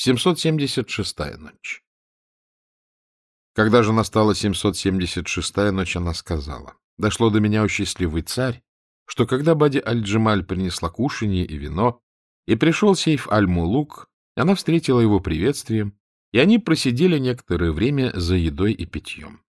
776-я ночь. Когда же настала 776-я ночь, она сказала, «Дошло до меня, о счастливый царь, что когда Бади Аль-Джемаль принесла кушанье и вино, и пришел Сейф Аль-Мулук, она встретила его приветствием, и они просидели некоторое время за едой и питьем.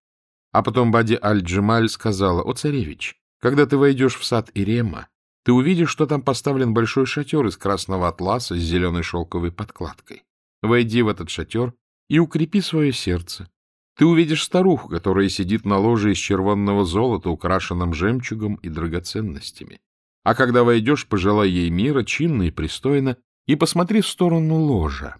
А потом Бади Аль-Джемаль сказала, «О, царевич, когда ты войдешь в сад Ирема, ты увидишь, что там поставлен большой шатер из красного атласа с зеленой шелковой подкладкой. Войди в этот шатер и укрепи свое сердце. Ты увидишь старуху, которая сидит на ложе из червонного золота, украшенном жемчугом и драгоценностями. А когда войдешь, пожелай ей мира, чинно и пристойно, и посмотри в сторону ложа.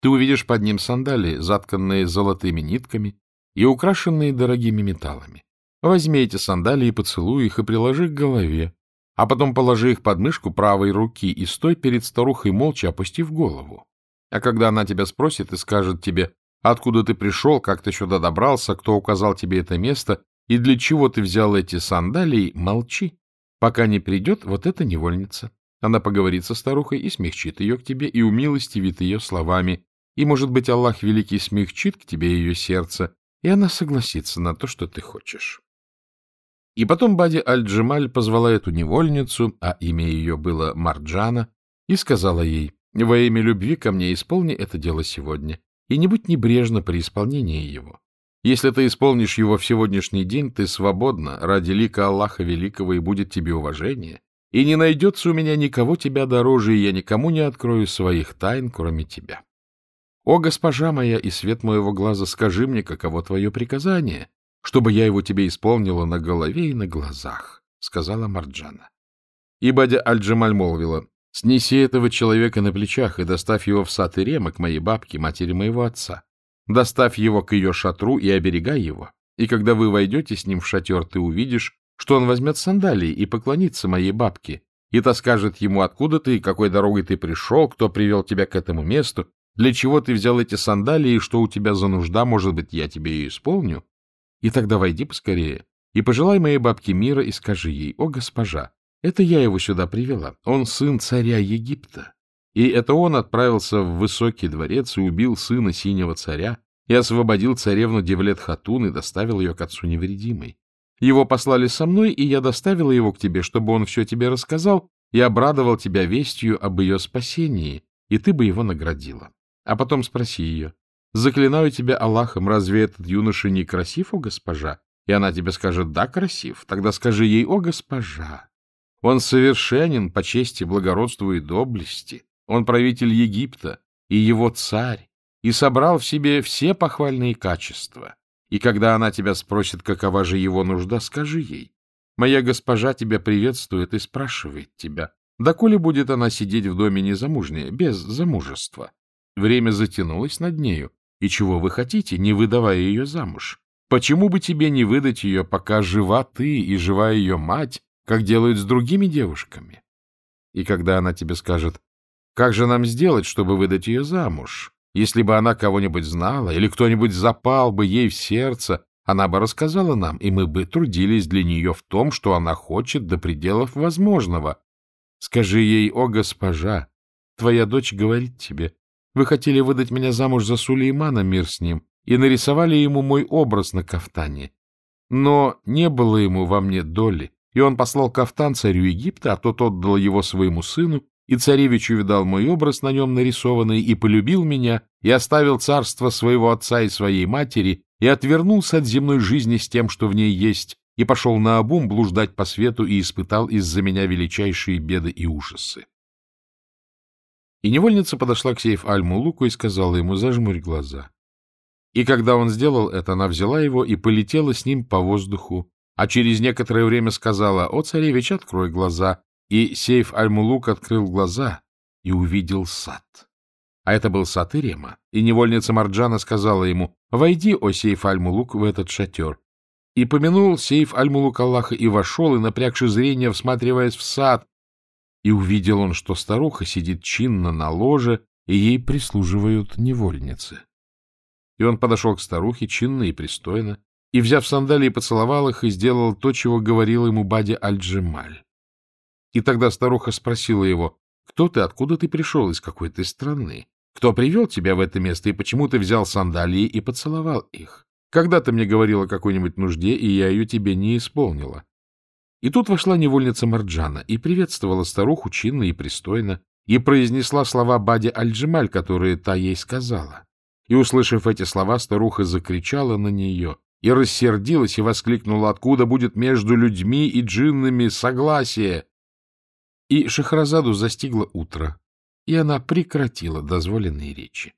Ты увидишь под ним сандалии, затканные золотыми нитками и украшенные дорогими металлами. Возьми эти сандалии, поцелуй их и приложи к голове, а потом положи их под мышку правой руки и стой перед старухой молча, опустив голову. А когда она тебя спросит и скажет тебе, откуда ты пришел, как ты сюда добрался, кто указал тебе это место и для чего ты взял эти сандалии, молчи, пока не придет вот эта невольница. Она поговорит со старухой и смягчит ее к тебе, и умилостивит ее словами. И, может быть, Аллах Великий смягчит к тебе ее сердце, и она согласится на то, что ты хочешь. И потом Бади Аль-Джемаль позвала эту невольницу, а имя ее было Марджана, и сказала ей, во имя любви ко мне исполни это дело сегодня, и не будь небрежно при исполнении его. Если ты исполнишь его в сегодняшний день, ты свободна, ради лика Аллаха Великого, и будет тебе уважение, и не найдется у меня никого тебя дороже, и я никому не открою своих тайн, кроме тебя. О, госпожа моя и свет моего глаза, скажи мне, каково твое приказание, чтобы я его тебе исполнила на голове и на глазах, — сказала Марджана. И Бадя Аль-Джамаль молвила, Снеси этого человека на плечах и доставь его в сад Ирема к моей бабке, матери моего отца. Доставь его к ее шатру и оберегай его. И когда вы войдете с ним в шатер, ты увидишь, что он возьмет сандалии и поклонится моей бабке. И та скажет ему, откуда ты, какой дорогой ты пришел, кто привел тебя к этому месту, для чего ты взял эти сандалии, что у тебя за нужда, может быть, я тебе ее исполню. И тогда войди поскорее и пожелай моей бабке мира и скажи ей, о, госпожа, это я его сюда привела. Он сын царя Египта. И это он отправился в высокий дворец и убил сына синего царя и освободил царевну Девлет-Хатун и доставил ее к отцу невредимой. Его послали со мной, и я доставила его к тебе, чтобы он все тебе рассказал и обрадовал тебя вестью об ее спасении, и ты бы его наградила. А потом спроси ее, заклинаю тебя Аллахом, разве этот юноша не красив, о госпожа? И она тебе скажет, да, красив. Тогда скажи ей, о госпожа, он совершенен по чести, благородству и доблести. Он правитель Египта и его царь, и собрал в себе все похвальные качества. И когда она тебя спросит, какова же его нужда, скажи ей. Моя госпожа тебя приветствует и спрашивает тебя, доколе будет она сидеть в доме незамужняя, без замужества. Время затянулось над нею, и чего вы хотите, не выдавая ее замуж? Почему бы тебе не выдать ее, пока жива ты и жива ее мать, как делают с другими девушками. И когда она тебе скажет, как же нам сделать, чтобы выдать ее замуж? Если бы она кого-нибудь знала, или кто-нибудь запал бы ей в сердце, она бы рассказала нам, и мы бы трудились для нее в том, что она хочет до пределов возможного. Скажи ей, о госпожа, твоя дочь говорит тебе, вы хотели выдать меня замуж за Сулеймана, мир с ним, и нарисовали ему мой образ на кафтане. Но не было ему во мне доли, и он послал кафтан царю Египта, а тот отдал его своему сыну, и царевич увидал мой образ на нем нарисованный, и полюбил меня, и оставил царство своего отца и своей матери, и отвернулся от земной жизни с тем, что в ней есть, и пошел на обум блуждать по свету и испытал из-за меня величайшие беды и ужасы. И невольница подошла к Сейф Аль-Мулуку и сказала ему, зажмурь глаза. И когда он сделал это, она взяла его и полетела с ним по воздуху, а через некоторое время сказала, «О, царевич, открой глаза». И Сейф Аль-Мулук открыл глаза и увидел сад. А это был сад Ирема. И невольница Марджана сказала ему, «Войди, о Сейф Аль-Мулук, в этот шатер». И помянул Сейф Аль-Мулук Аллаха и вошел, и, напрягши зрение, всматриваясь в сад, и увидел он, что старуха сидит чинно на ложе, и ей прислуживают невольницы. И он подошел к старухе чинно и пристойно, и, взяв сандалии, поцеловал их и сделал то, чего говорил ему Бадя Аль-Джемаль. И тогда старуха спросила его, «Кто ты, откуда ты пришел, из какой ты страны?» Кто привел тебя в это место, и почему ты взял сандалии и поцеловал их? Когда ты мне говорила о какой-нибудь нужде, и я ее тебе не исполнила? И тут вошла невольница Марджана и приветствовала старуху чинно и пристойно, и произнесла слова Бади Аль-Джималь, которые та ей сказала. И, услышав эти слова, старуха закричала на нее и рассердилась и воскликнула, откуда будет между людьми и джиннами согласие. И Шахразаду застигло утро, и она прекратила дозволенные речи.